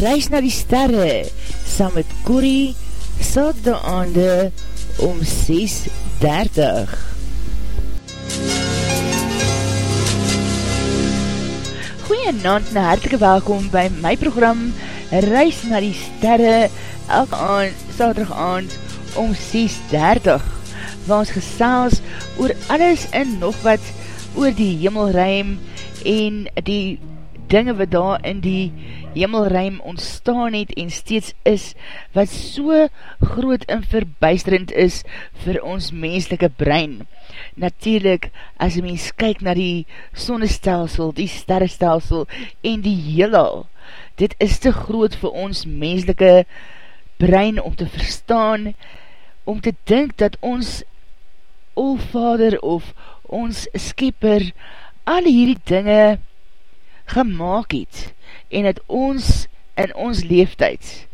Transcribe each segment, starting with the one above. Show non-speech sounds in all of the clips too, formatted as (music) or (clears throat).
Reis na die sterre, saam met Corrie, saterdag aande om 6.30. Goeie naand en hartelike welkom by my program Reis na die sterre, elke aand, saterdag aand om 6.30, waar ons gesels oor alles en nog wat oor die hemelruim en die dinge wat daar in die hemelruim ontstaan het en steeds is, wat so groot en verbuisterend is vir ons menslike brein. Natuurlijk, as een mens kyk na die sonnestelsel, die sterrestelsel en die heelal, dit is te groot vir ons menslike brein om te verstaan, om te dink dat ons Alvader of ons skepper al hierdie dinge gemaakt het en dat ons in ons leeftijd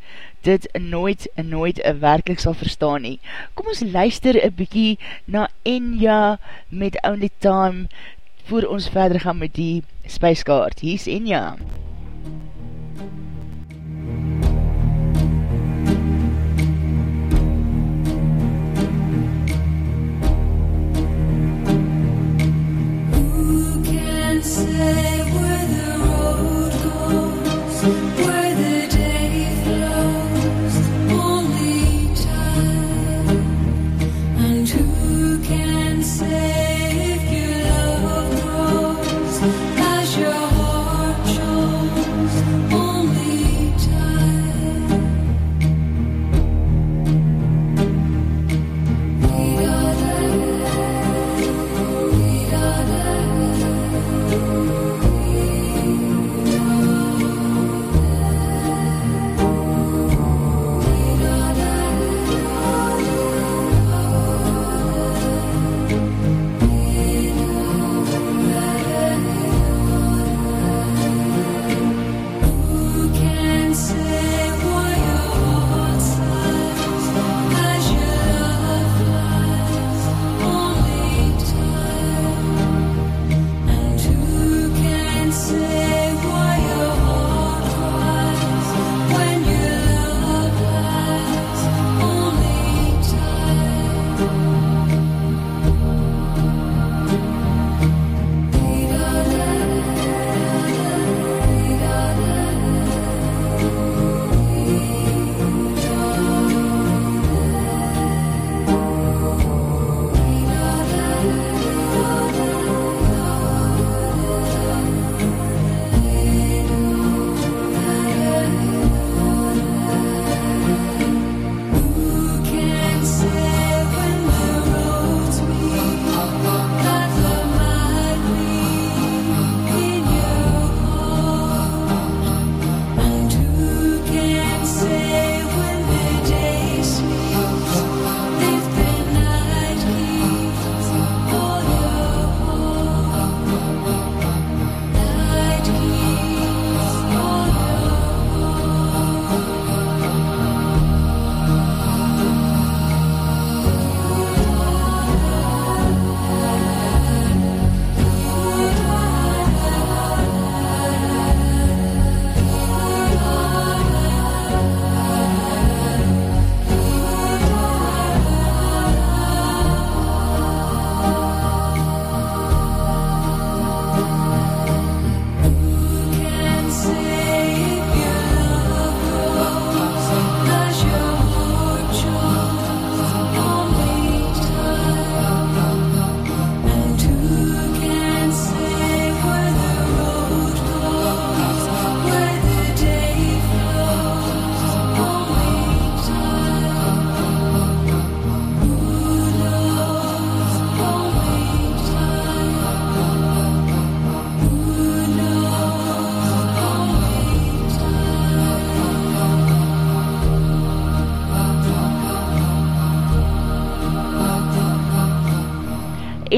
dit nooit en nooit werkelijk sal verstaan nie. Kom ons luister een bykie na Enya met Only Time voor ons verder gaan met die spijskaart. Hier is Enya. Enya.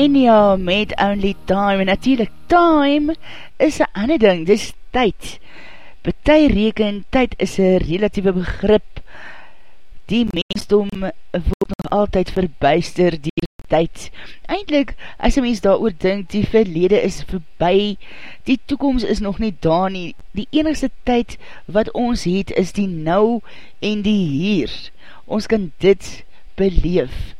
En ja, met only time, en natuurlijk time is een ander ding, dis tyd. Betuie reken, tyd is een relatieve begrip. Die mensdom word nog altyd verbuister dier tyd. Eindelijk, as een mens daar oordink, die verlede is verby, die toekomst is nog nie daar nie. Die enigste tyd wat ons het, is die nou en die hier. Ons kan dit beleef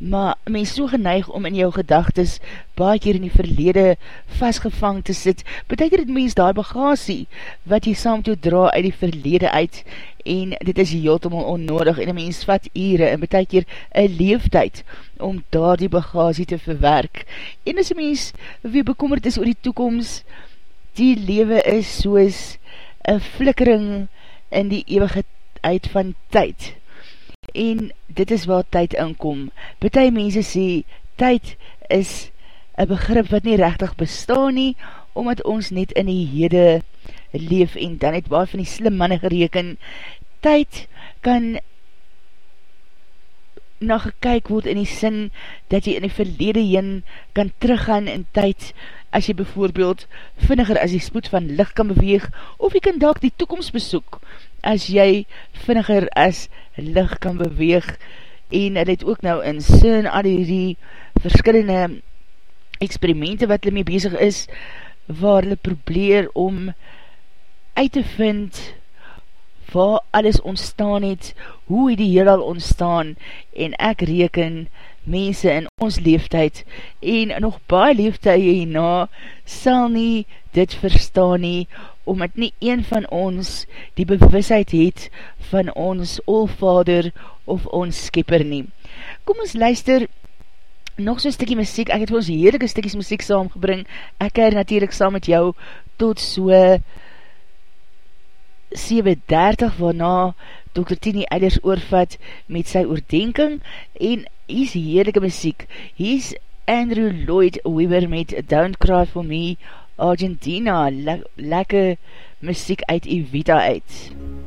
maar mens so geneig om in jou gedagtes baie keer in die verlede vastgevang te sit, betekent het mens daar bagasie, wat jy saam toe dra uit die verlede uit, en dit is heeltemal onnodig, en mens vat ure, en betek keer een leeftijd, om daar die bagasie te verwerk. En as mens wie bekommerd is oor die toekomst, die lewe is soos een flikkering in die eeuwige uit van tyd en dit is waar tyd inkom. Betuie mense sê, tyd is een begrip wat nie rechtig bestaan nie, omdat ons net in die hede leef en dan het waar van die slim manne gereken, tyd kan na gekyk word in die sin dat jy in die verlede heen kan teruggaan in tyd as jy bijvoorbeeld vinniger as die spoed van licht kan beweeg of jy kan dalk die toekomst besoek as jy vinniger as licht kan beweeg. En hy het ook nou in sin al die verskillende experimente wat hulle mee bezig is waar hulle probeer om uit te vind waar alles ontstaan het, hoe die heel al ontstaan en ek reken mense in ons leeftijd en nog baie leeftijd hierna sal nie dit verstaan nie omdat nie een van ons die bewisheid het van ons olvader of ons skipper nie. Kom ons luister nog so'n stikkie muziek, ek het vir ons heerlijke stikkies muziek saamgebring, ek keir natuurlijk saam met jou tot so 7.30 waarna Dr. Tini Eilers oorvat met sy oordenking en is heerlijke muziek, hier Andrew Lloyd Weber met Don't Cry For Me Argentina, le lekker muziek uit Evita uit. Andrew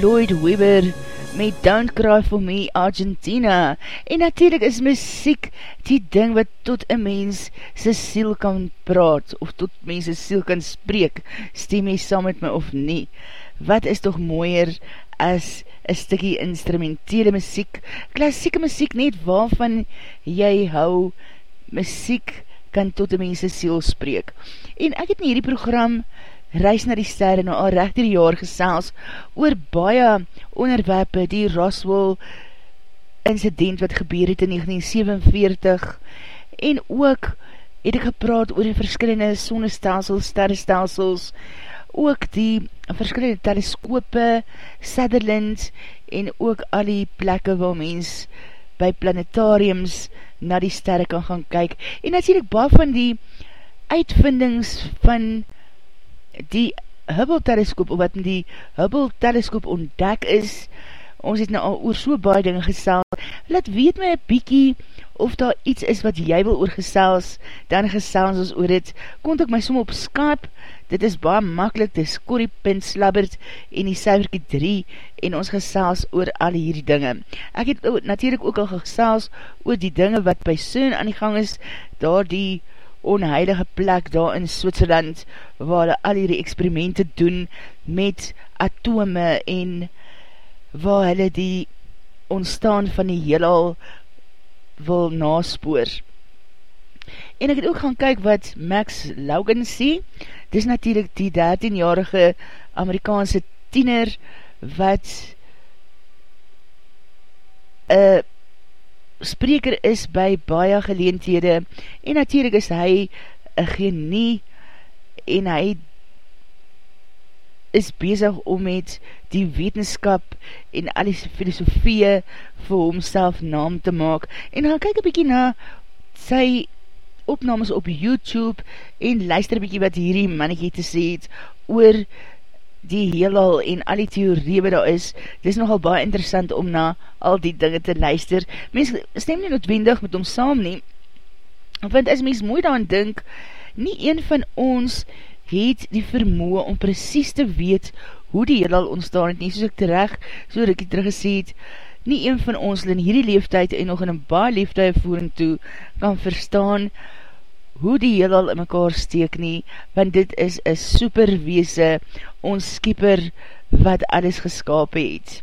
Lloyd Webber met Don't Cry For Me Argentina. En natuurlijk is muziek die ding wat tot een mens sy siel kan praat of tot mens sy siel kan spreek. Stem jy saam met my of nie? Wat is toch mooier as een stikkie instrumentele muziek? Klassieke muziek net waarvan jy hou muziek kan tot een mens sy siel spreek. En ek het in hierdie program reis na die sterre nou al recht die jaar gesels oor baie onderwerpe die Roswell incident wat gebeur het in 1947 en ook het ek gepraat oor die verskillende sonnestelsels, sterrestelsels, ook die verskillende teleskope, Sutherland en ook al die plekke waar mens by planetariums na die sterre kan gaan kyk. En natuurlijk baie van die uitvindings van die Hubble teleskoop, wat in die Hubble teleskoop ontdek is, ons het nou al oor so baie dinge gesels, laat weet my een bykie, of daar iets is wat jy wil oor gesels, dan gesels ons oor het, kont ek my som op Skype, dit is baie makkelijk, dit is Corrie Pint Slabbert en die Cyberkie 3, en ons gesels oor al hierdie dinge. Ek het natuurlijk ook al gesels oor die dinge wat by Sun aan die gang is, daar die onheilige plek daar in Switserland, waar hulle al hierdie experimente doen met atome en waar hulle die ontstaan van die heelal wil naspoor. En ek het ook gaan kyk wat Max Logan sê, dis natuurlijk die 13-jarige Amerikaanse tiener wat een spreker is by baie geleenthede en natuurlijk is hy een genie en hy is bezig om met die wetenskap en al die filosofie vir homself naam te maak. En gaan kyk een bykie na sy opnames op YouTube en luister een bykie wat hierdie mannetje te sê het oor die heelal en al die theorie wat daar is, dit is nogal baie interessant om na al die dinge te luister. Mens stem nie noodwendig met hom saam nie, want as mens mooi daan dink, nie een van ons het die vermoe om precies te weet hoe die heelal ontstaan het, nie soos ek terecht, so het teruggesê het, nie een van ons in hierdie leeftijd en nog in een baie leeftijd voering toe kan verstaan hoe die heelal in mekaar steek nie, want dit is een superweese, ons skieper, wat alles geskap het.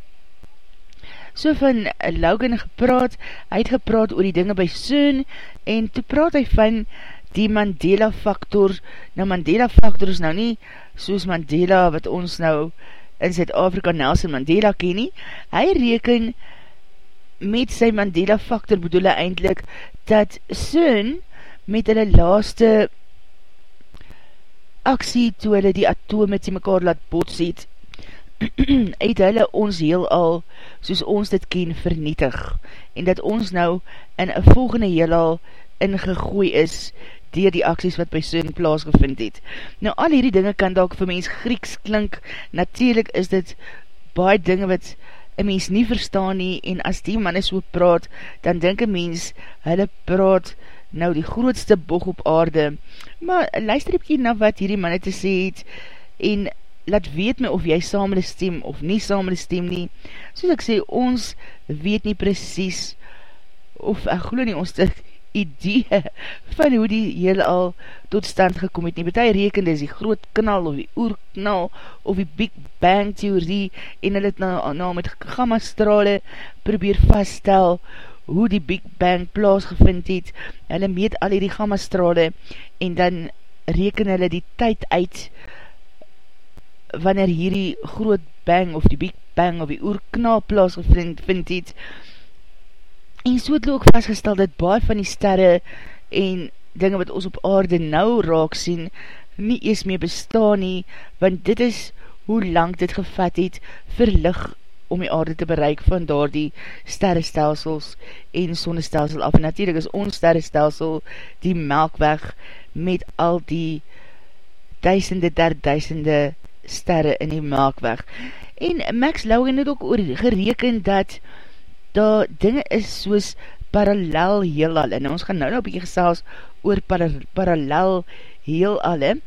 So van Logan gepraat, hy het gepraat oor die dinge by Soon, en toe praat hy van die Mandela factor, nou Mandela factor is nou nie soos Mandela wat ons nou in Zuid-Afrika Nelson Mandela ken nie, hy reken met sy Mandela factor bedoel hy eindelijk dat Soon met hulle laaste aksie toe hulle die atome die mekaar laat bots het, (clears throat) het hulle ons heel al, soos ons dit ken, vernietig, en dat ons nou in een volgende heel al ingegooi is, dier die aksies wat by Soon plaasgevind het. Nou al hierdie dinge kan dalk vir mens Grieks klink, natuurlijk is dit baie dinge wat een mens nie verstaan nie, en as die manne so praat, dan denk een mens, hulle praat nou die grootste bog op aarde, maar luister ek na wat hierdie manne te sê het, en laat weet my of jy saamle stem of nie saamle stem nie, soos ek sê, ons weet nie precies, of ek geloof nie, ons te idee (laughs) van hoe die heel al tot stand gekom het nie. Betuie rekende is die groot knal of die oerknal of die Big Bang theorie en hulle het nou, nou met gamma strale probeer vaststel hoe die Big Bang plaasgevind het, hulle meet al die gamma strale en dan reken hulle die tyd uit wanneer hierdie groot bang of die Big Bang of die oerknal plaasgevind het. En so het hulle ook vastgestel dat baie van die sterre en dinge wat ons op aarde nou raak sien nie ees meer bestaan nie want dit is hoe lang dit gevat het vir licht om die aarde te bereik van daar die sterrestelsels en sonnestelsel af. En natuurlijk is ons sterrestelsel die melkweg met al die duisende der duisende sterre in die melkweg. En Max Lowen het ook oor gereken dat daar dinge is soos parallel heelal. En ons gaan nou nou bykie gesels oor para, parallel heelal,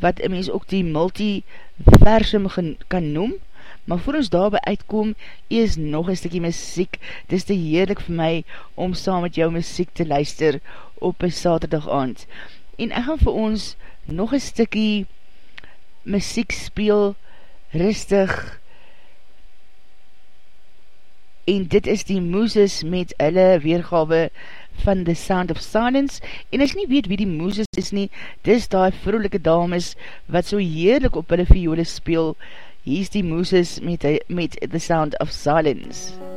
wat een mens ook die multiversum kan noem, maar voor ons daarby uitkom, is nog een stikkie muziek, dit is te heerlik vir my om saam met jou muziek te luister op een saterdag aand. En ek gaan vir ons nog een stikkie muziek speel, rustig, en dit is die Mooses met hulle weergawe van The Sound of Silence, en as nie weet wie die Mooses is nie, dis die vroelike dames, wat so heerlik op hulle viole speel, hier is die Mooses met, met The Sound of Silence.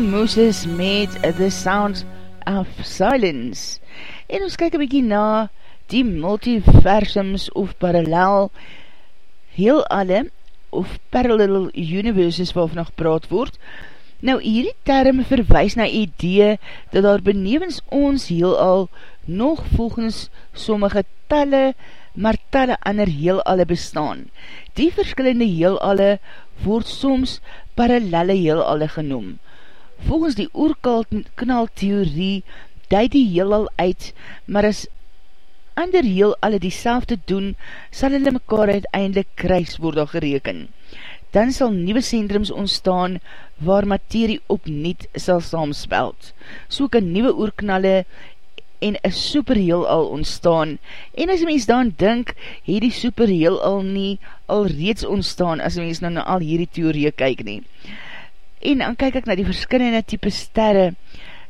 Moses met The Sound of Silence. En ons kyk een bykie na die multiversums of parallel heel alle of parallel universes waarvan nog praat word. Nou hierdie term verwijs na idee dat daar benevens ons heel al nog volgens sommige talle maar talle ander heel alle bestaan. Die verskillende heel alle word soms parallelle heel alle genoem. Volgens die oerknaltheorie duid die heel al uit, maar as ander heel alle die selfde doen, sal hulle mekaar uiteindelik kruis word al gereken. Dan sal nieuwe centrums ontstaan waar materie opniet sal saamspeld. So kan nieuwe oorknalle en een superheel al ontstaan. En as mens dan dink, het die superheel al nie al reeds ontstaan as mens nou na al hierdie theorie kyk nie. En dan kyk ek na die verskillende type sterre.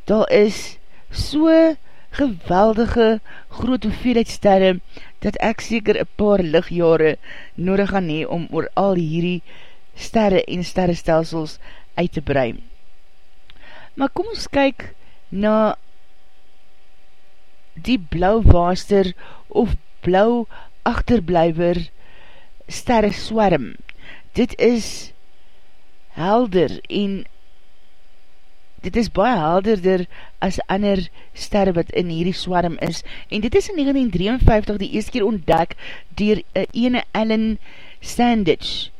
Daar is so geweldige groot hoeveelheid sterre dat ek seker een paar lichtjare nodig gaan hee om oor al hierdie sterre en sterrestelsels uit te brei. Maar kom ons kyk na die blauw waaster of blauw achterblijver sterre swarm. Dit is helder en dit is baie helderder as ander sterre wat in hierdie swarm is. En dit is in 1953 die eerste keer ontdek dier ene Ellen Sandage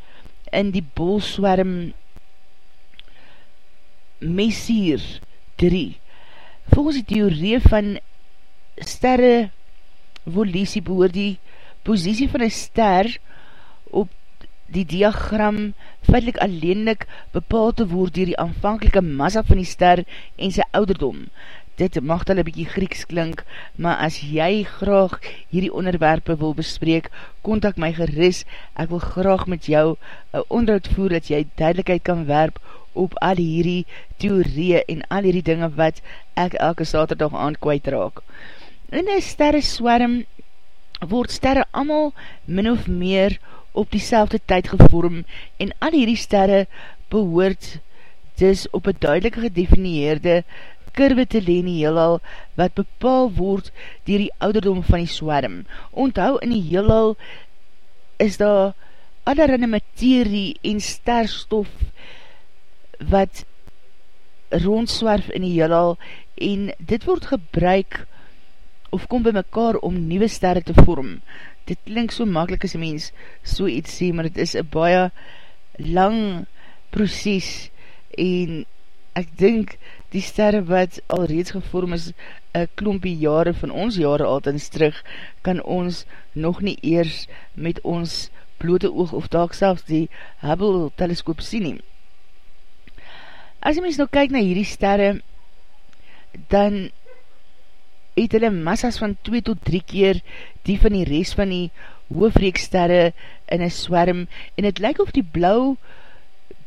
in die bolswarm Messier 3. Volgens die theorie van sterre volisie behoor die posiesie van een ster die diagram feitlik alleenlik bepaal te word dier die aanvankelike massa van die ster en sy ouderdom. Dit mag al een bykie Grieks klink, maar as jy graag hierdie onderwerpe wil bespreek, kontak my geris, ek wil graag met jou een onderhoud voer dat jy duidelijkheid kan werp op al hierdie theorie en al hierdie dinge wat ek elke saterdag aan kwijt raak. In een sterre swarm word sterre amal min of meer op die tyd gevorm en al hierdie sterre behoort dus op een duidelik gedefinieerde kurwe te leen die heelal wat bepaal word dier die ouderdom van die swarm. Onthou in die heelal is daar allerhande materie en sterstof wat rondswerf in die heelal en dit word gebruik of kom by mekaar om nieuwe sterre te vorm. Dit klink so makkelijk as mens so iets sê, maar dit is een baie lang proces en ek dink die sterre wat al reeds gevorm is een klompie jare van ons jare altens terug, kan ons nog nie eers met ons blote oog of daak selfs die Hubble teleskoop sien nie. As jy mens nou kyk na hierdie sterre, dan het hulle massas van 2 tot 3 keer die van die rest van die hoofreeksterre in een swerm en het lyk of die blauw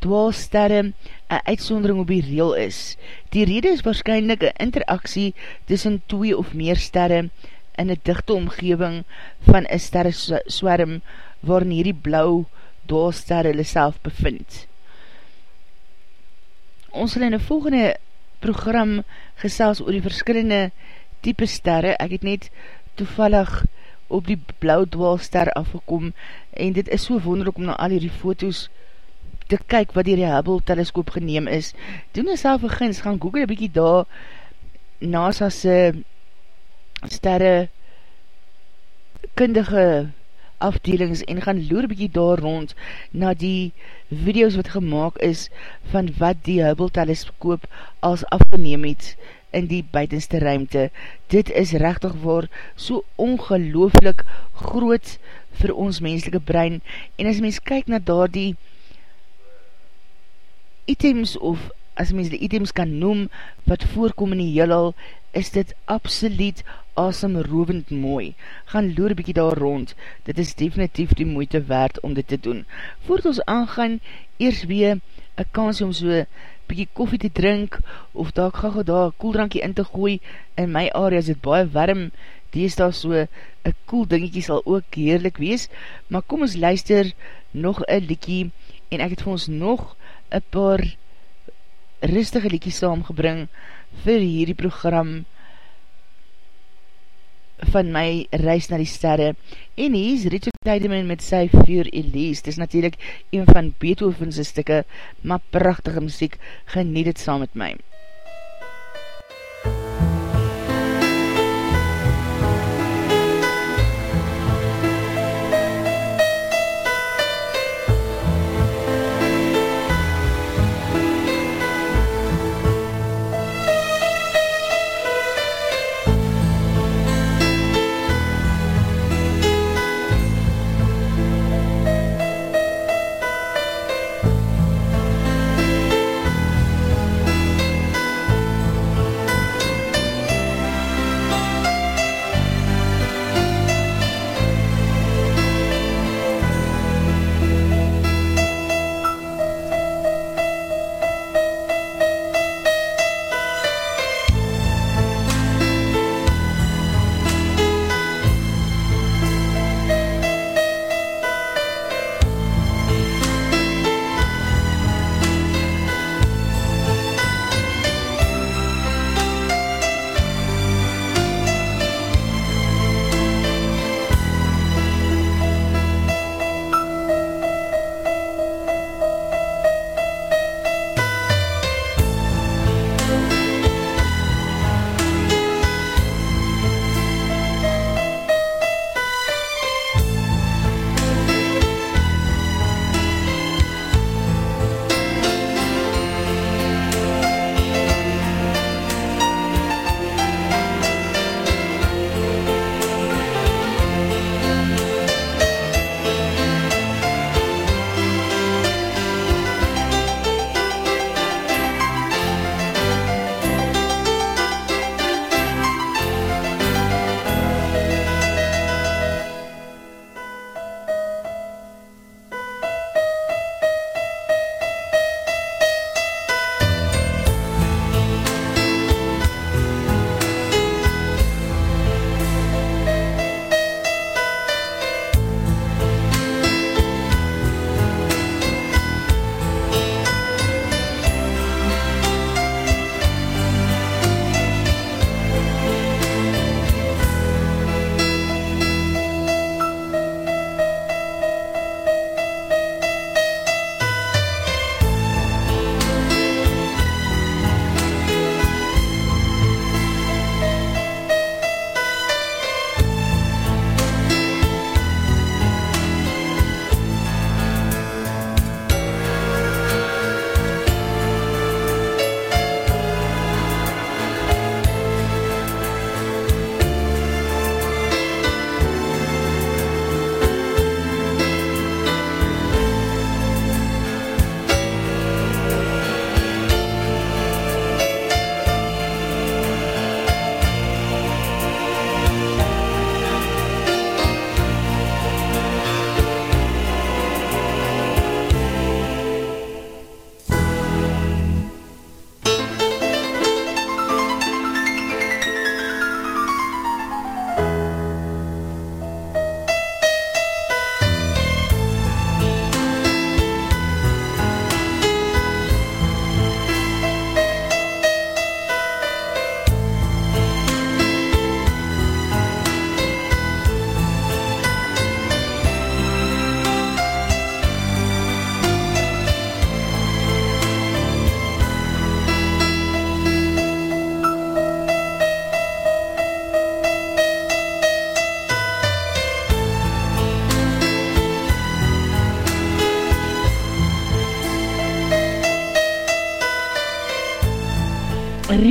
dwaalsterre een uitsondering op die reel is. Die rede is waarschijnlijk een interaksie tussen 2 of meer sterre in een dichte omgeving van een sterre swerm waarin hierdie blauw dwaalsterre hulle self bevind. Ons sal in die volgende program gesels oor die verskillende type sterre, ek het net toevallig op die blauw dwaalster afgekom en dit is so wonderlik om na al die foto's te kyk wat die Hubble teleskoop geneem is. Doen jy self een gins, gaan google een bykie daar NASA's sterre kundige afdelings en gaan loer bykie daar rond na die video's wat gemaakt is van wat die Hubble teleskoop als afgeneem het in die buitenste ruimte. Dit is rechtig waar so ongelooflik groot vir ons menselike brein en as mens kyk na daar die items of as mens die items kan noem wat voorkom in die heelal, is dit absoluut asemrovend mooi. Gaan loer bykie daar rond, dit is definitief die moeite waard om dit te doen. Voordat ons aangaan, eers weer een kans om so bykie koffie te drink, of daar gaga daar koeldrankje in te gooi, in my area is het baie warm, die is daar so, een koel dingetje sal ook heerlik wees, maar kom ons luister nog een liekie, en ek het vir ons nog een paar rustige liekie saamgebring, vir hierdie program, van my reis na die sterre. En hier is Richard Tiedemann met sy Vuur Elise, dit is natuurlijk een van Beethoven's stikke, maar prachtige muziek, geniet het saam met my.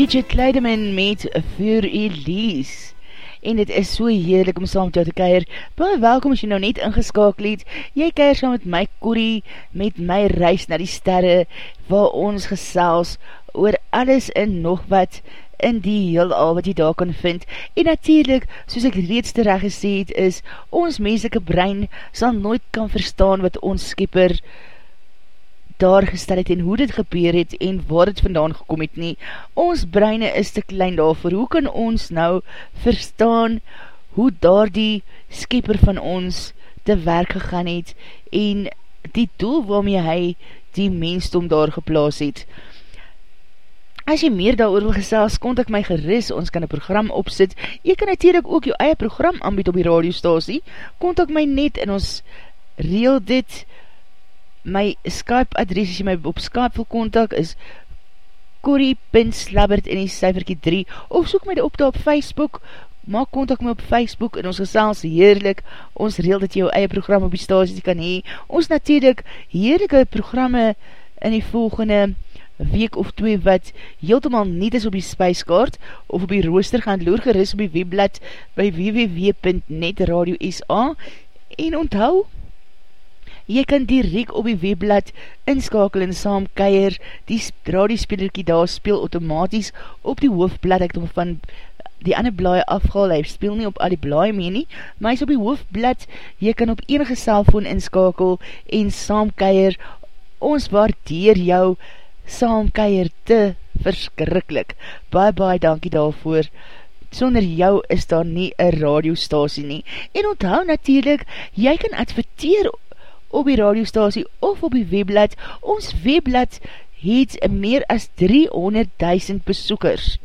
Richard Kleideman met Voor Elise en het is so heerlik om saam met jou te keir. Baie welkom as jy nou net ingeskakel het. Jy keir saam met my Corrie, met my reis na die sterre, waar ons gesels oor alles en nog wat in die heel al wat jy daar kan vind. En natuurlijk, soos ek reeds terecht gesê het, is ons menselike brein sal nooit kan verstaan wat ons skipper daar gestel het en hoe dit gebeur het en waar het vandaan gekom het nie. Ons breine is te klein daarvoor. Hoe kan ons nou verstaan hoe daar die skipper van ons te werk gegaan het en die doel waarmee hy die mensdom daar geplaas het. As jy meer daar wil gesels, kontak my geris, ons kan een program opsit. Jy kan natuurlijk ook jou eie program aanbied op die radiostasie. Kontak my net en ons reel dit. My Skype adres, as jy my op Skype wil kontak, is corrie.slabbert in die cijferkie 3, of soek my op daar op Facebook, maak kontak my op Facebook, en ons gesels heerlik, ons reel dat jy jou eie program op die stasie kan hee. Ons natuurlijk heerlijke programme in die volgende week of twee wat heeltemal niet is op die spijskaart of op die rooster gaan loer geris op die webblad by www.netradio.sa en onthou, jy kan direct op die webblad inskakel en saam keier, die radiospelerkie daar speel automatisch op die hoofdblad, ek het van die ander blaie afgehaal, hy speel nie op al die blaie mee nie, maar hy is op die hoofdblad, jy kan op enige cellfoon inskakel en saam keier, ons waardeer jou saamkeier te verskrikkelijk. Baie, baie dankie daarvoor. Sonder jou is daar nie een radiostasie nie. En onthou natuurlijk, jy kan adverteer op die radiostasie of op die webblad. Ons webblad het meer as 300.000 besoekers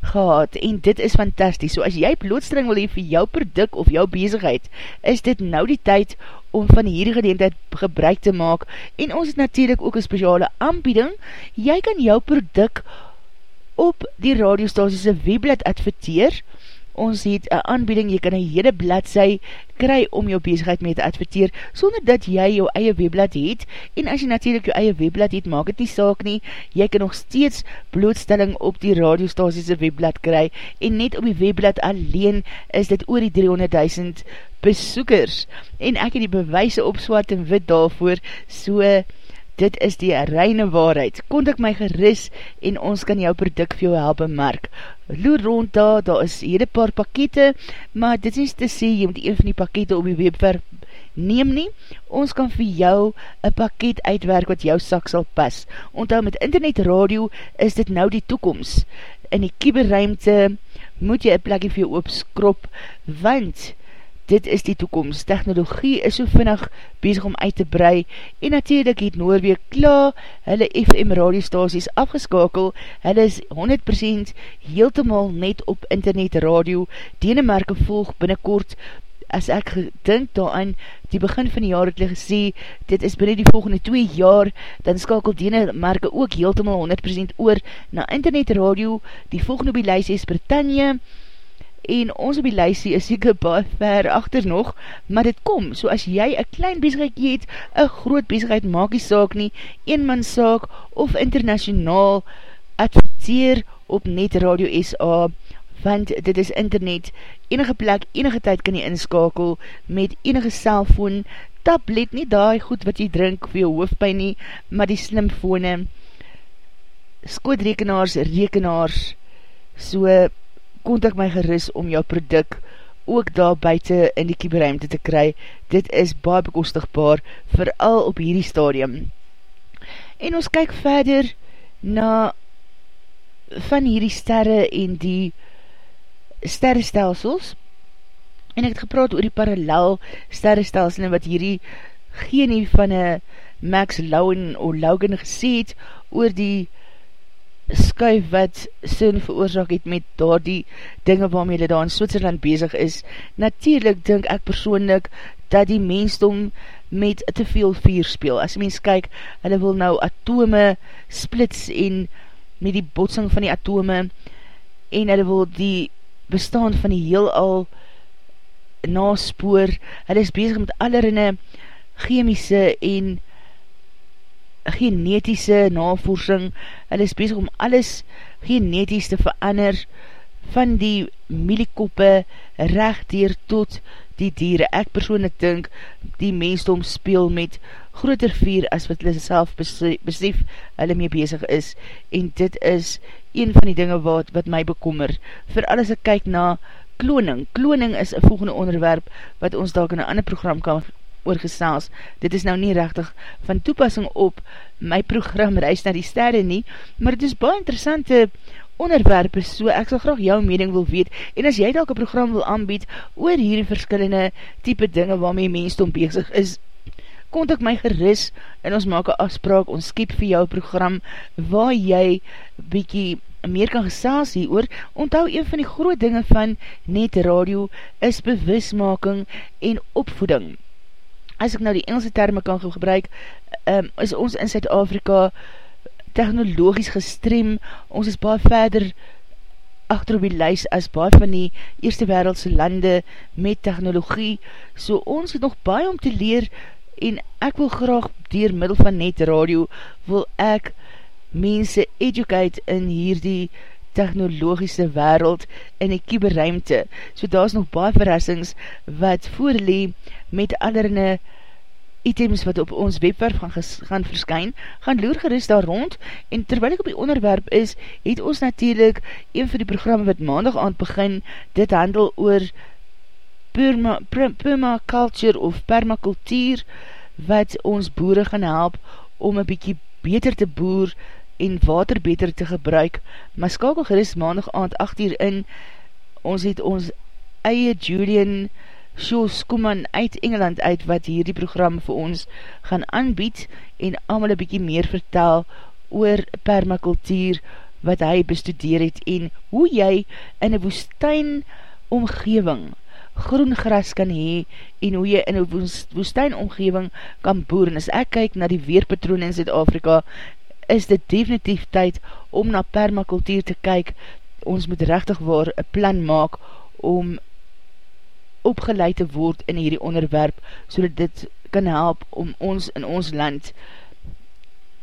gehad en dit is fantastisch. So as jy blootstring wil hee vir jou product of jou bezigheid, is dit nou die tyd om van hierdie gedeendheid gebruik te maak en ons het natuurlijk ook een speciale aanbieding. Jy kan jou product op die radiostasiese webblad adverteer ons het een aanbieding, jy kan een hele bladzij kry om jou bezigheid mee te adverteer, sonder dat jy jou eie webblad het, en as jy natuurlijk jou eie webblad het, maak het die saak nie, jy kan nog steeds blootstelling op die radiostasiese webblad kry, en net op die webblad alleen is dit oor die 300.000 besoekers, en ek het die bewijse op swart en wit daarvoor, so dit is die reine waarheid. Kontak my geris en ons kan jou product vir jou help merk. Loer rond daar, daar is hier een paar pakete, maar dit is te sê, jy moet een van die pakete op die webwerf neem nie, ons kan vir jou een pakket uitwerk wat jou sak sal pas. Onthou met internet radio is dit nou die toekomst. In die kieberruimte moet jy een plekje vir jou opskrop, want dit is die toekomst. Technologie is so vinnig bezig om uit te brei en natuurlijk het Noorwee klaar hulle FM radiostasies afgeskakel. Hulle is 100% heeltemaal net op internet radio. Denemarke volg binnenkort as ek gedink daaraan die begin van die jaar het hulle gesê, dit is binnen die volgende 2 jaar, dan skakel Denemarke ook heeltemaal 100% oor na internet radio. Die volgende op die lijst is Britannia, en ons op die lysie is seker baie ver achter nog, maar dit kom, so as jy een klein bezigheid het, een groot bezigheid maak die saak nie, eenman saak of internationaal adverteer op Net Radio SA, want dit is internet, enige plek, enige tyd kan jy inskakel, met enige cellfoon, tablet, nie daai goed wat jy drink vir jou hoofdpijn nie, maar die slimfone, skootrekenaars, rekenaars, so kontak my geris om jou product ook daar buiten in die kieberuimte te kry. Dit is baie bekostigbaar, vooral op hierdie stadium. En ons kyk verder na van hierdie sterre en die sterrestelsels. En ek het gepraat oor die parallel sterrestelsel wat hierdie genie van een Max Lowen of Logan gesê het oor die skuif wat sin veroorzaak het met daar die dinge waarmee hulle daar in Switserland bezig is. Natuurlijk denk ek persoonlik dat die mensdom met te veel vier speel. As mens kyk, hulle wil nou atome splits en met die botsing van die atome en hulle wil die bestaan van die heel al naspoor. Hulle is bezig met allerine chemische en genetische navorsing, hulle is bezig om alles geneties te verander van die mieliekoppe recht dier tot die dieren. Ek persoonlik dink die mensdom speel met groter vier as wat hulle self besef hulle mee bezig is en dit is een van die dinge wat, wat my bekommer. Voor alles ek kyk na kloning. Kloning is een volgende onderwerp wat ons dalk in een ander program kan oorgesels. Dit is nou nie rechtig van toepassing op my program Reis na die Sterre nie, maar het is baie interessante onderwerpe, so ek sal graag jou mening wil weet, en as jy dalk een program wil aanbied oor hierdie verskillende type dinge waarmee mens om bezig is, kontak my geris en ons maak een afspraak, ons skiep vir jou program waar jy bykie meer kan gesels hier oor, onthou een van die groot dinge van net radio is bewismaking en opvoeding. As ek nou die Engelse termen kan gebruik, um, is ons in Zuid-Afrika technologisch gestrem, ons is baie verder achter op die lys as baie van die eerste wereldse lande met technologie, so ons het nog baie om te leer en ek wil graag dier middel van net radio, wil ek mense educate in hierdie technologische wereld in die kieberruimte. So daar is nog baie verrassings wat voorlee met allerne items wat op ons webwerf gaan, gaan verskyn, gaan loer gerust daar rond, en terwyl ek op die onderwerp is, het ons natuurlijk een van die programme wat maandag aan begin, dit handel oor permaculture of permacultuur, wat ons boere gaan help om een bykie beter te boer en water beter te gebruik, maar skakel gerust maandag aand 8 uur in, ons het ons eie Julian Shoes Koeman uit Engeland uit wat hierdie program vir ons gaan aanbied en allemaal een bykie meer vertel oor permakultuur wat hy bestudeer het en hoe jy in een woestijn omgeving groen gras kan hee en hoe jy in een woestijn omgeving kan boer. En as ek kyk na die weerpatroon in Zuid-Afrika, is dit definitief tyd om na permakultuur te kyk. Ons moet rechtig waar een plan maak om opgeleid te word in hierdie onderwerp, so dat dit kan help om ons in ons land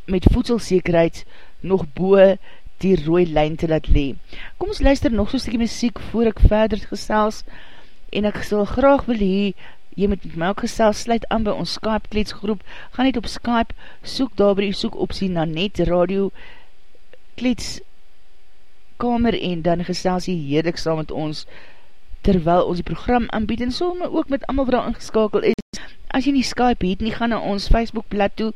met voedselsekerheid nog boe die rooie lijn te laat lee. Kom ons luister nog soos die muziek voor ek verder gesels en ek sal graag wil hee jy met my ook gesels, sluit aan by ons Skype kleedsgroep, ga net op Skype, soek daar by die soek optie na net radio kleedskamer en dan gesels jy heerlik saam met ons terwyl ons die program aanbied en so my ook met amal wat daar ingeskakel is. As jy nie Skype het nie, gaan na ons Facebook blad toe,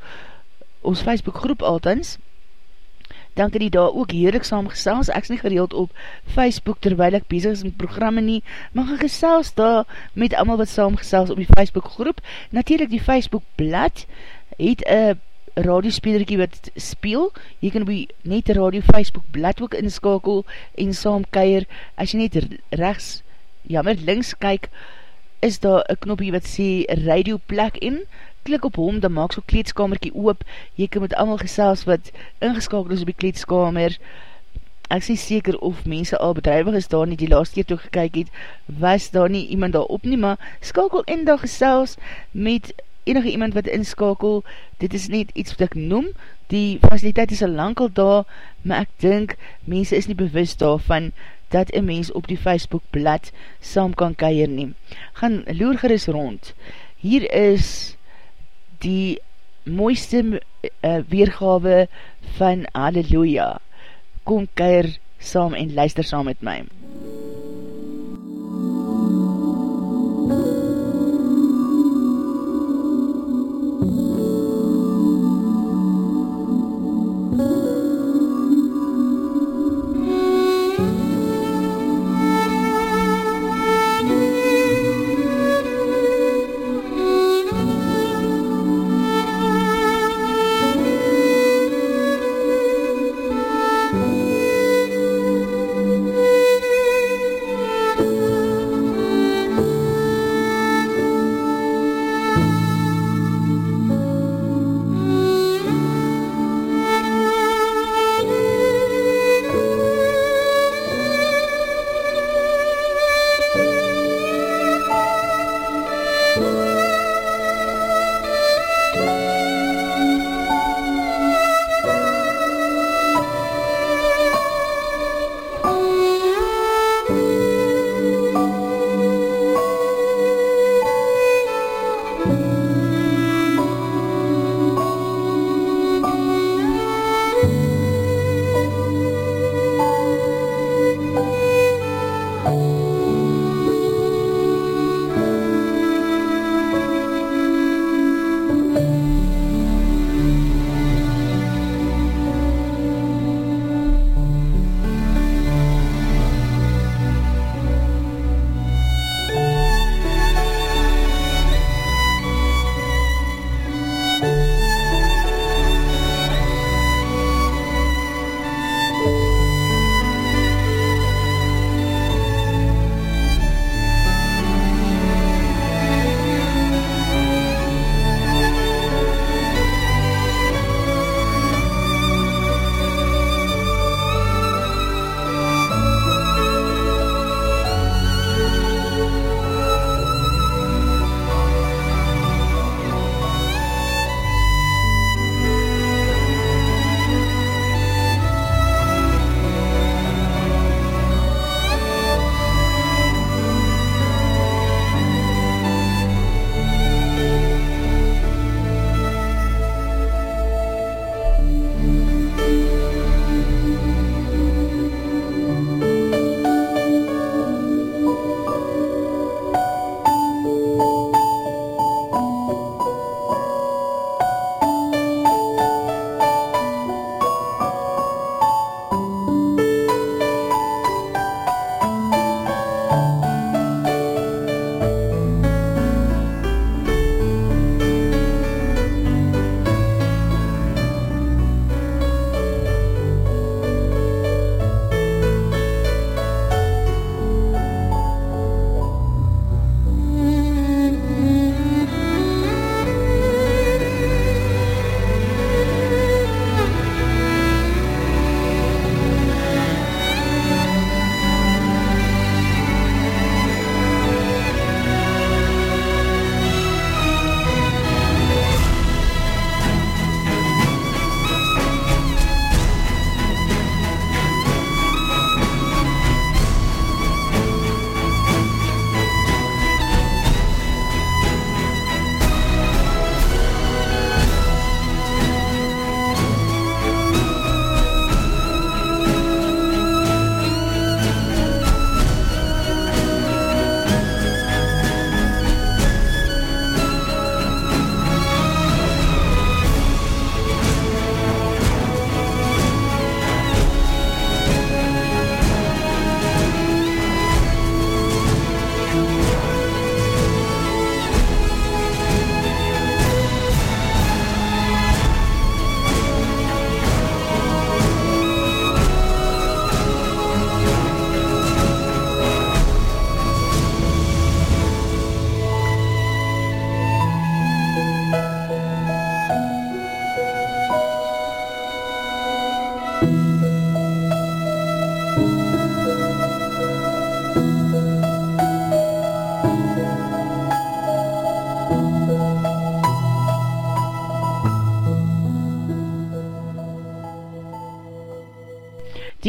ons Facebook groep altens, dan kan jy daar ook heerlik saam gesels, ek is nie gereeld op Facebook terwyl ek bezig is met programme nie, maar gaan gesels daar met amal wat saam gesels op die Facebook groep. Natuurlijk die Facebook blad het een radiospelerkie wat speel, jy kan op die net radio Facebook blad ook inskakel en saam keier, as jy net rechts jammer, links kyk, is daar een knopje wat sê radio plek in, klik op hom, dan maak so kleedskamerkie oop, jy kan met allemaal gesels wat ingeskakeld is op die kleedskamer, ek sê seker of mense al bedrijwig is daar nie, die laatste keer toe gekyk het, was daar nie iemand daar op nie, maar skakel in daar gesels met enige iemand wat inskakel, dit is net iets wat ek noem, die faciliteit is al lang al daar, maar ek dink, mense is nie bewust daarvan, dat een mens op die Facebook blad saam kan keier neem. Gaan loer geris rond. Hier is die mooiste uh, weergawe van Halleluja. Kom keier saam en luister saam met my.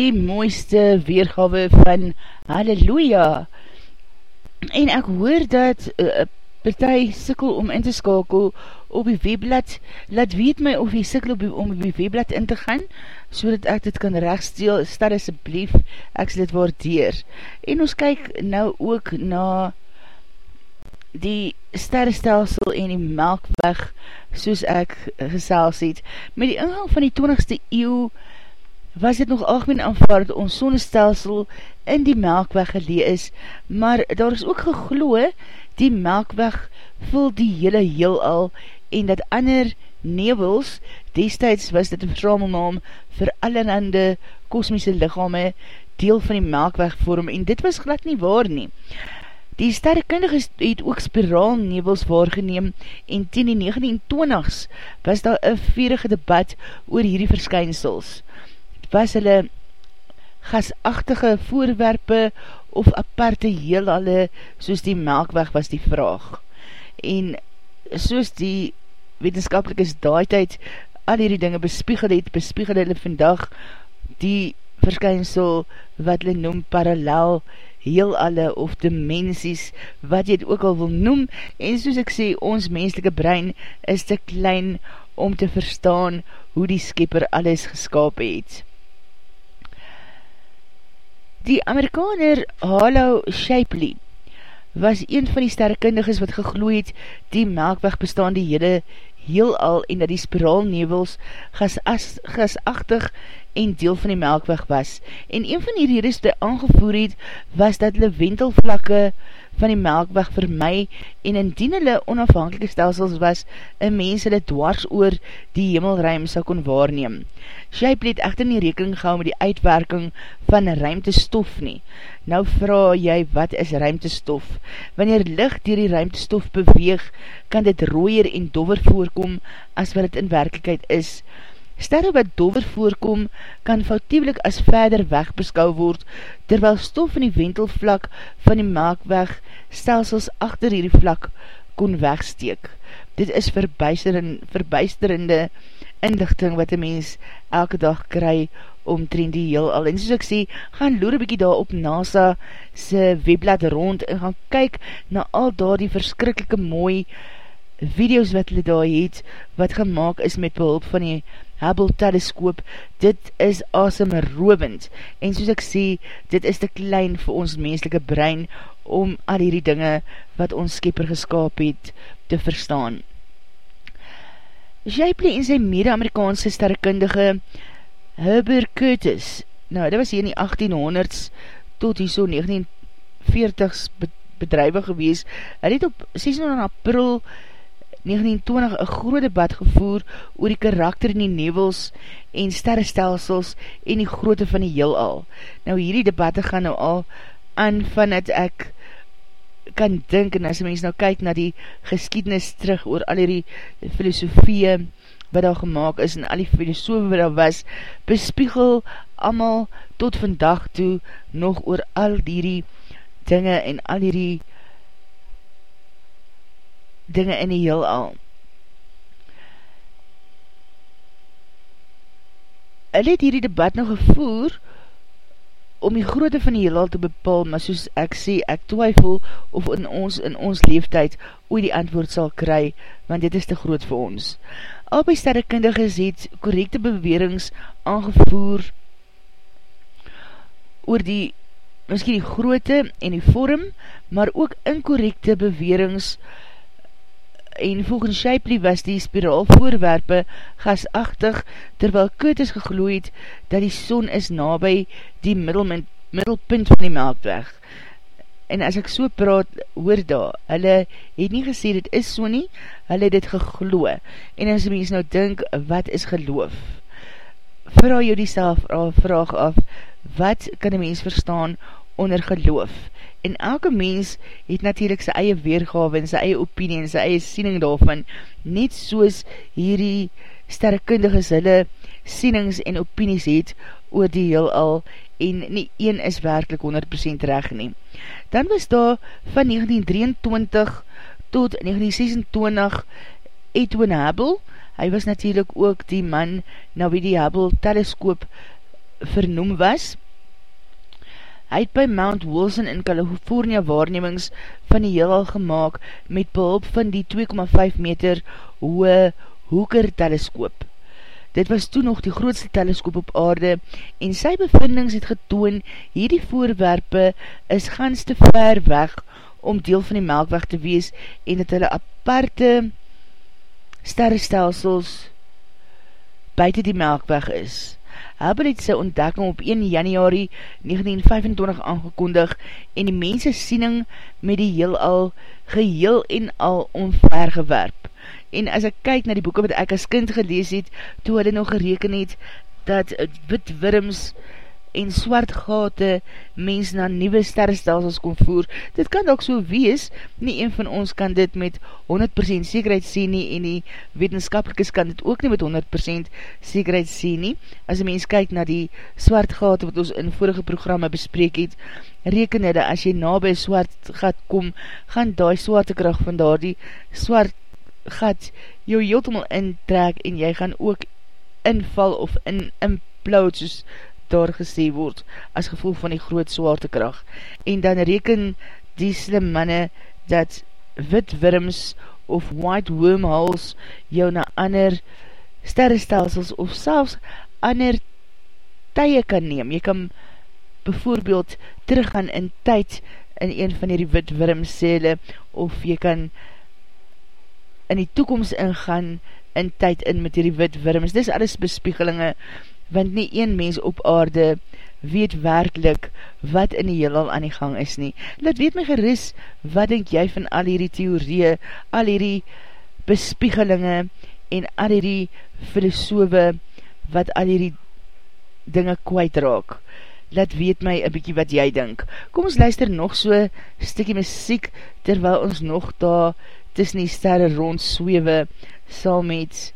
Die mooiste weergawe van Halleluja. En ek hoor dat uh, partij sikkel om in te skakel op die webblad, laat weet my of jy sikkel op die, om op die webblad in te gaan, so dat ek dit kan rechtsteel, stel asjeblief, ek sal dit waardeer. En ons kyk nou ook na die sterrestelsel en die melkweg, soos ek gesels het. Met die ingang van die 20ste eeuw, was dit nog algemeen aanvaard dat ons sonnestelsel in die melkweg gelee is, maar daar is ook gegloe, die melkweg vul die hele heel al, en dat ander nevels, destijds was dit een versamelnaam vir allerhande kosmiese lichame, deel van die melkweg vorm, en dit was glad nie waar nie. Die sterrekundige het ook spiraal nevels waargeneem en ten die 1920s was daar een vierige debat oor hierdie verskynsels was hulle gasachtige voorwerpe of aparte heelalle soos die melkweg was die vraag. En soos die wetenskapelikes daai tyd al hierdie dinge bespiegel het, bespiegel hulle vandag die verskynsel wat hulle noem parallel heelalle of dimensies wat jy het ook al wil noem en soos ek sê, ons menselike brein is te klein om te verstaan hoe die skepper alles geskap het. Die Amerikaner Harlow Shapley was een van die sterrekundiges wat gegloeid het die melkweg bestaan die hele heel al en dat die spiraalnevels gasas, gasachtig en deel van die melkweg was. En een van die redes hy aangevoer het was dat hulle wentelvlakke van die melkweg vir my en indien hulle onafhankelike stelsels was, een mens hulle dwars oor die hemelruim sal kon waarneem. Shape het echter nie rekening gehou met die uitwerking van ruimtestof nie. Nou vraag jy, wat is ruimtestof? Wanneer licht dier die ruimtestof beweeg, kan dit rooier en dover voorkom as wat het in werkelijkheid is. Sterre wat dover voorkom, kan foutiewelik as verder weg beskou word, terwyl stof in die wentelvlak van die maakweg stelsels achter hierdie vlak kon wegsteek. Dit is verbeisterende inlichting wat een mens elke dag kry omtrend die heel al. En soos ek sê, gaan loer een bykie daar op NASA sy webblad rond en gaan kyk na al daar die verskrikkelike mooi video's wat hulle daar het, wat gemaakt is met behulp van die Hubble teleskoop, dit is awesome rovend, en soos ek sê, dit is te klein vir ons menselike brein, om al hierdie dinge, wat ons skepper geskaap het, te verstaan. Shapley en sy mede-Amerikaanse sterrekundige Herbert Curtis, nou, dit was hier in die 1800s, tot hier so 1940s bedrijwe gewees, hy het op 16 april 1920 een groot debat gevoer oor die karakter in die nevels en sterrestelsels en die grootte van die heel al. Nou hierdie debatte gaan nou al aan van het ek kan dink en as mens nou kyk na die geskiednis terug oor al die filosofie wat daar gemaakt is en al die filosofie wat daar was, bespiegel amal tot vandag toe nog oor al die dinge en al die dinge in die heel al. Hulle het hierdie debat nog gevoer om die groote van die heel al te bepaal, maar soos ek sê, ek twyfel of in ons in ons leeftijd ooit die antwoord sal kry, want dit is te groot vir ons. Albei sterrekundiges het korrekte bewerings aangevoer oor die miskien die groote en die vorm, maar ook inkorrekte bewerings aangevoer en volgens Shapley was die spiraal voorwerpe gasachtig, terwyl Curtis gegloeid het dat die son is nabij die middelpunt van die melkweg. En as ek so praat, hoor daar, hulle het nie gesê dit is so nie, hulle het dit gegloe. En as die mens nou dink, wat is geloof? Vraag jou die self vraag af, wat kan die mens verstaan onder geloof? En elke mens het natuurlijk sy eie weergave en sy eie opinie en sy eie siening daarvan, net soos hierdie sterrekundiges hulle sienings en opinies het oor die heel al en nie een is werkelijk 100% reg nie. Dan was daar van 1923 tot 1926 Edwin Hubble, hy was natuurlijk ook die man na wie die Hubble teleskoop vernoem was. Hy het by Mount Wilson in California waarnemings van die heelal gemaakt met behulp van die 2,5 meter hoë Hooker teleskoop. Dit was toen nog die grootste teleskoop op aarde en sy bevindings het getoon hierdie voorwerpe is gans te ver weg om deel van die melkweg te wees en dat hulle aparte sterrestelsels buiten die melkweg is. Hubble het sy ontdekking op 1 januari 1925 aangekondig en die mense siening met die heel al geheel en al omvergewerp en as ek kyk na die boeken wat ek as kind gelees het, toe hulle nog gereken het, dat wit wurms en swart gate mens na nieuwe sterrestelsels kon voer, dit kan ook so wees, nie een van ons kan dit met 100% zekerheid sê nie, en die wetenskapelikes kan dit ook nie met 100% zekerheid sê nie, as die mens kyk na die swart gate wat ons in vorige programme bespreek het, reken het, as jy na by swart gat kom, gaan die swarte kracht van daar die swart gat jou heeltemal intrek en jy gaan ook inval of in imploud soos daar gesê word as gevolg van die groot zwaartekracht. En dan reken die slim manne dat wit wurms of white wormholes jou na ander sterrestelsels of selfs ander tye kan neem. Jy kan bijvoorbeeld teruggaan in tyd in een van die wit wurmsele of jy kan in die toekomst ingaan in tyd in met die wit wurms. Dis alles bespiegelinge, want nie een mens op aarde weet werkelijk wat in die heelal aan die gang is nie. Laat weet my geris, wat denk jy van al hierdie theorieën, al hierdie bespiegelinge en al hierdie filosofe wat al hierdie dinge kwijtraak. Laat weet my een bykie wat jy denk. Kom ons luister nog so stikkie muziek, terwyl ons nog daar tussen die sterre rond swewe saam met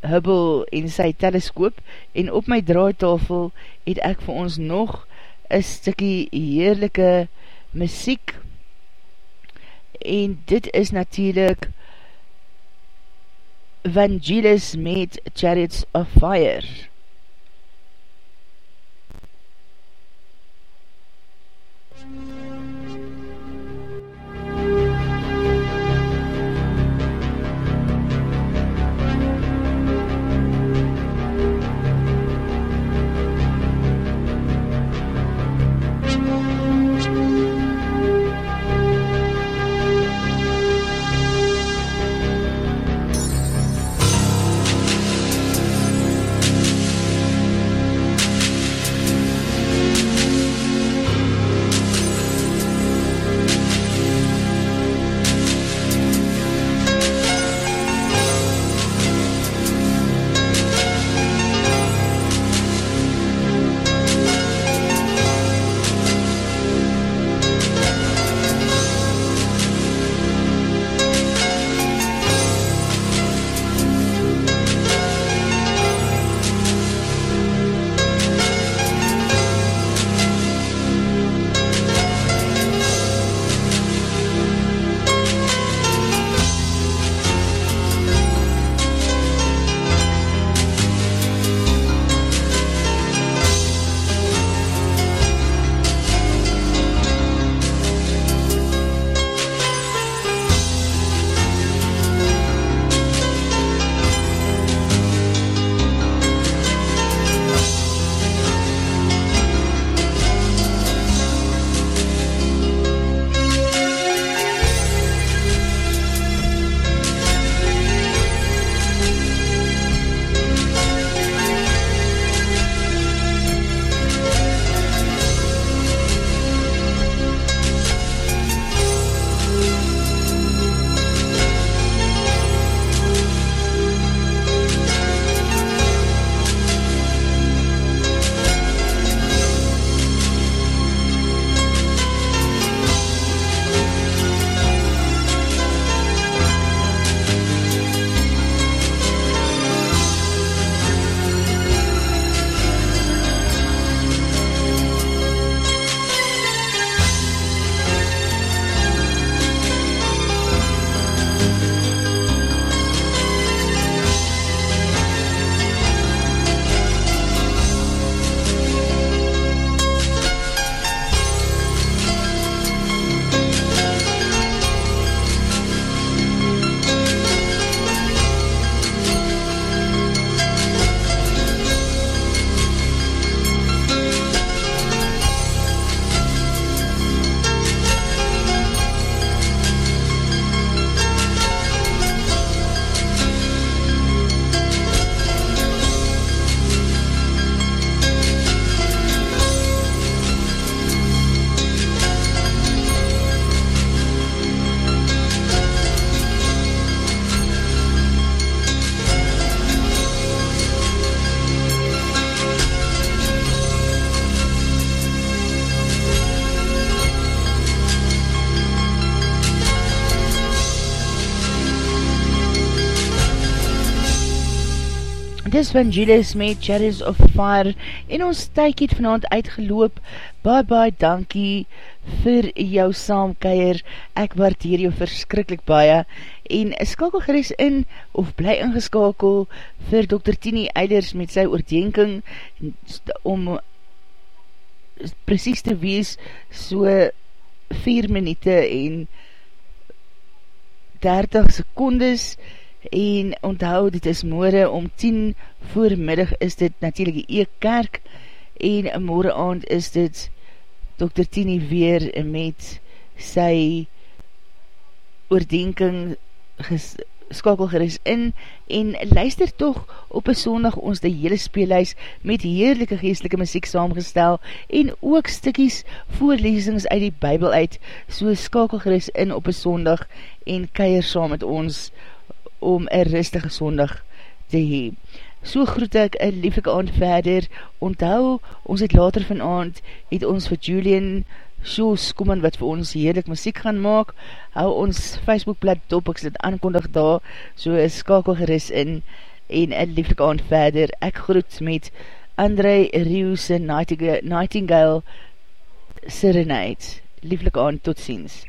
Hubble en sy teleskoop en op my draaitafel het ek vir ons nog een stikkie heerlijke muziek en dit is natuurlijk Vangelis met Chariots of Fire. Dis van Julius met Cherries of Fire en ons tyk het vanavond uitgeloop. Bye bye, dankie vir jou saamkeier. Ek waardeer jou verskrikkelijk baie en skakel geris in of bly ingeskakel vir Dr. Tini Eilers met sy oordenking om precies te wees so 4 minute en 30 secondes en onthou dit is moore om 10 voormiddag is dit natuurlijk die e-kerk en moore aand is dit Dr. Tini weer met sy oordenking skakel geris in en luister toch op een sondag ons die hele speelhuis met heerlijke geestelike muziek saamgestel en ook stikkies voorlesings uit die bybel uit so skakel geris in op een sondag en keier saam met ons om een rustige sondag te hee. So groet ek een lieflike aand verder. Onthou, ons het later van aand, het ons vir Julian Shoes Koeman wat vir ons heerlik muziek gaan maak. Hou ons Facebookblad top, ek sit aankondig daar, so skakel geris in en een lieflike aand verder. Ek groet met André Rieuwse Nightingale Serenade. Lieflike aand, tot ziens.